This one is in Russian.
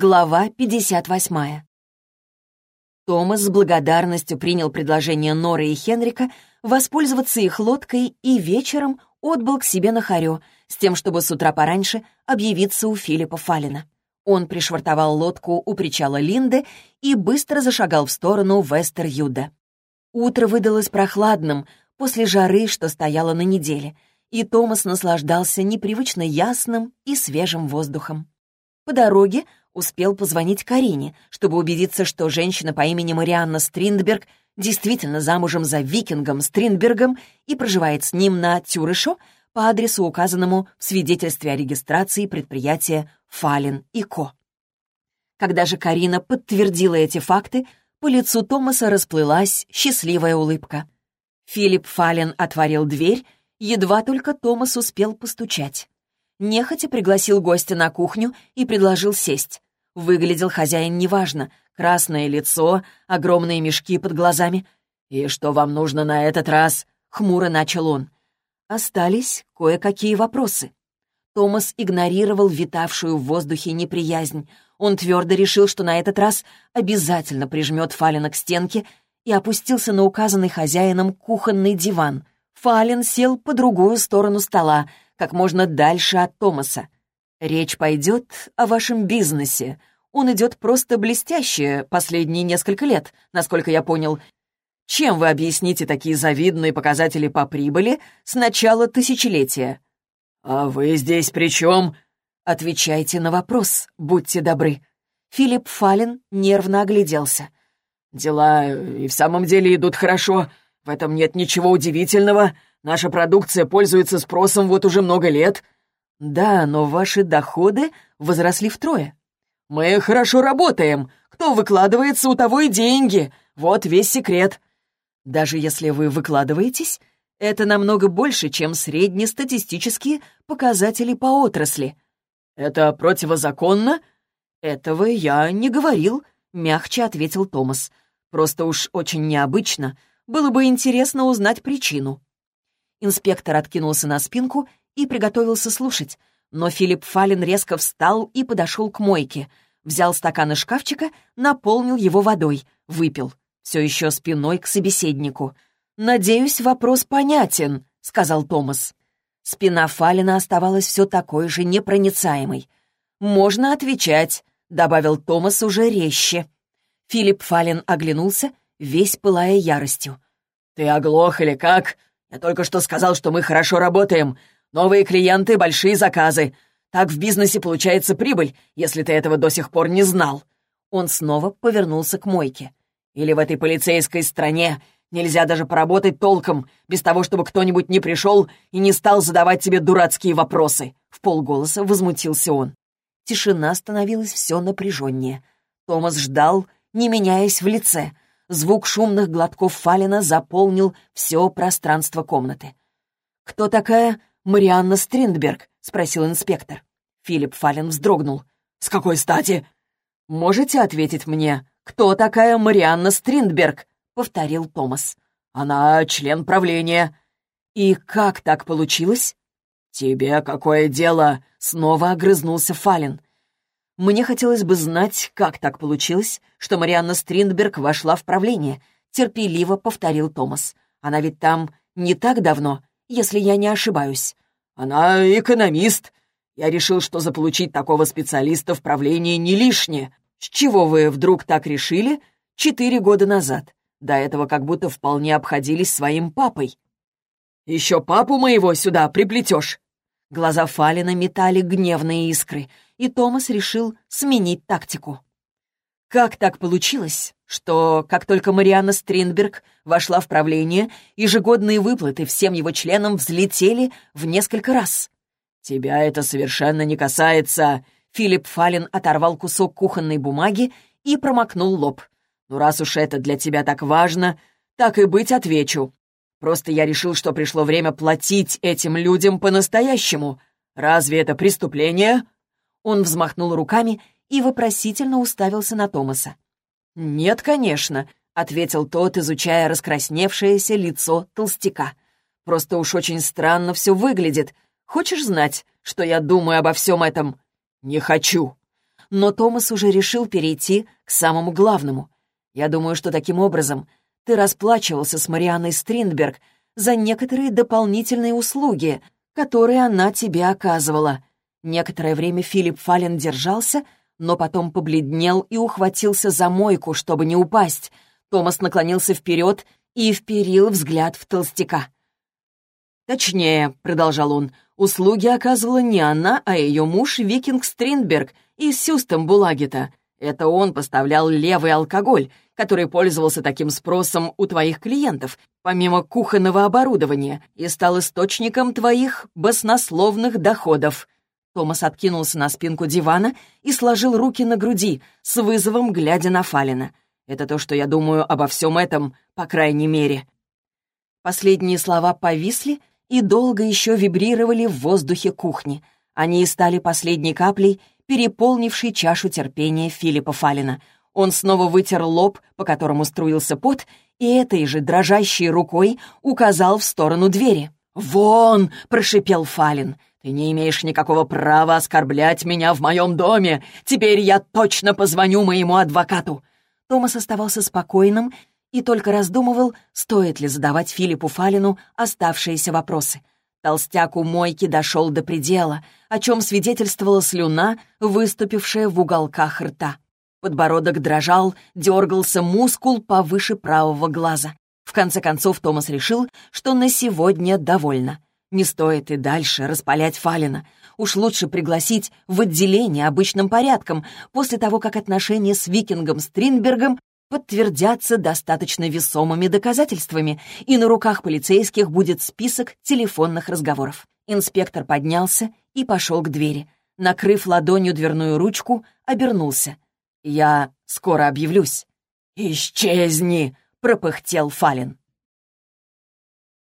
Глава 58. Томас с благодарностью принял предложение Норы и Хенрика воспользоваться их лодкой и вечером отбыл к себе на Харё с тем, чтобы с утра пораньше объявиться у Филиппа Фалина. Он пришвартовал лодку у причала Линды и быстро зашагал в сторону Вестер-Юда. Утро выдалось прохладным после жары, что стояло на неделе, и Томас наслаждался непривычно ясным и свежим воздухом. По дороге успел позвонить Карине, чтобы убедиться, что женщина по имени Марианна Стриндберг действительно замужем за викингом Стриндбергом и проживает с ним на Тюрышо по адресу, указанному в свидетельстве о регистрации предприятия «Фален и Ко». Когда же Карина подтвердила эти факты, по лицу Томаса расплылась счастливая улыбка. Филипп Фален отворил дверь, едва только Томас успел постучать. Нехотя пригласил гостя на кухню и предложил сесть. Выглядел хозяин неважно. Красное лицо, огромные мешки под глазами. «И что вам нужно на этот раз?» — хмуро начал он. Остались кое-какие вопросы. Томас игнорировал витавшую в воздухе неприязнь. Он твердо решил, что на этот раз обязательно прижмет Фалина к стенке и опустился на указанный хозяином кухонный диван. Фалин сел по другую сторону стола, как можно дальше от Томаса. Речь пойдет о вашем бизнесе. Он идет просто блестяще последние несколько лет, насколько я понял. Чем вы объясните такие завидные показатели по прибыли с начала тысячелетия? А вы здесь при чем? Отвечайте на вопрос, будьте добры. Филипп Фален нервно огляделся. Дела и в самом деле идут хорошо. В этом нет ничего удивительного. Наша продукция пользуется спросом вот уже много лет. «Да, но ваши доходы возросли втрое». «Мы хорошо работаем. Кто выкладывается, у того и деньги. Вот весь секрет». «Даже если вы выкладываетесь, это намного больше, чем среднестатистические показатели по отрасли». «Это противозаконно?» «Этого я не говорил», — мягче ответил Томас. «Просто уж очень необычно. Было бы интересно узнать причину». Инспектор откинулся на спинку и приготовился слушать, но Филипп Фален резко встал и подошел к мойке, взял стакан из шкафчика, наполнил его водой, выпил, все еще спиной к собеседнику. «Надеюсь, вопрос понятен», — сказал Томас. Спина Фалина оставалась все такой же непроницаемой. «Можно отвечать», — добавил Томас уже резче. Филипп Фален оглянулся, весь пылая яростью. «Ты оглох или как? Я только что сказал, что мы хорошо работаем. Новые клиенты, большие заказы. Так в бизнесе получается прибыль, если ты этого до сих пор не знал». Он снова повернулся к мойке. «Или в этой полицейской стране нельзя даже поработать толком, без того, чтобы кто-нибудь не пришел и не стал задавать тебе дурацкие вопросы?» В полголоса возмутился он. Тишина становилась все напряженнее. Томас ждал, не меняясь в лице. Звук шумных глотков Фалина заполнил все пространство комнаты. «Кто такая «Марианна Стриндберг?» — спросил инспектор. Филипп Фален вздрогнул. «С какой стати?» «Можете ответить мне, кто такая Марианна Стриндберг?» — повторил Томас. «Она член правления». «И как так получилось?» «Тебе какое дело?» — снова огрызнулся Фален. «Мне хотелось бы знать, как так получилось, что Марианна Стриндберг вошла в правление», — терпеливо повторил Томас. «Она ведь там не так давно, если я не ошибаюсь». «Она экономист. Я решил, что заполучить такого специалиста в правлении не лишнее. С чего вы вдруг так решили четыре года назад? До этого как будто вполне обходились своим папой». «Еще папу моего сюда приплетешь!» Глаза Фалина метали гневные искры, и Томас решил сменить тактику. Как так получилось, что, как только Марианна Стринберг вошла в правление, ежегодные выплаты всем его членам взлетели в несколько раз? «Тебя это совершенно не касается», — Филипп Фалин оторвал кусок кухонной бумаги и промокнул лоб. «Ну, раз уж это для тебя так важно, так и быть отвечу. Просто я решил, что пришло время платить этим людям по-настоящему. Разве это преступление?» Он взмахнул руками и вопросительно уставился на Томаса. «Нет, конечно», — ответил тот, изучая раскрасневшееся лицо толстяка. «Просто уж очень странно все выглядит. Хочешь знать, что я думаю обо всем этом?» «Не хочу». но Томас уже решил перейти к самому главному. «Я думаю, что таким образом ты расплачивался с Марианной Стриндберг за некоторые дополнительные услуги, которые она тебе оказывала». Некоторое время Филипп Фален держался, но потом побледнел и ухватился за мойку, чтобы не упасть. Томас наклонился вперед и вперил взгляд в толстяка. «Точнее», — продолжал он, — услуги оказывала не она, а ее муж Викинг Стринберг из Сюстамбулагета. Это он поставлял левый алкоголь, который пользовался таким спросом у твоих клиентов, помимо кухонного оборудования, и стал источником твоих баснословных доходов». Томас откинулся на спинку дивана и сложил руки на груди, с вызовом глядя на Фалина. «Это то, что я думаю обо всем этом, по крайней мере». Последние слова повисли, и долго еще вибрировали в воздухе кухни. Они и стали последней каплей, переполнившей чашу терпения Филиппа Фалина. Он снова вытер лоб, по которому струился пот, и этой же дрожащей рукой указал в сторону двери. «Вон!» — прошипел Фалин. «Ты не имеешь никакого права оскорблять меня в моем доме. Теперь я точно позвоню моему адвокату». Томас оставался спокойным и только раздумывал, стоит ли задавать Филиппу Фалину оставшиеся вопросы. Толстяк у мойки дошел до предела, о чем свидетельствовала слюна, выступившая в уголках рта. Подбородок дрожал, дергался мускул повыше правого глаза. В конце концов Томас решил, что на сегодня довольно. Не стоит и дальше распалять Фалина. Уж лучше пригласить в отделение обычным порядком, после того, как отношения с викингом Стринбергом подтвердятся достаточно весомыми доказательствами, и на руках полицейских будет список телефонных разговоров. Инспектор поднялся и пошел к двери. Накрыв ладонью дверную ручку, обернулся. «Я скоро объявлюсь». «Исчезни!» — пропыхтел Фалин.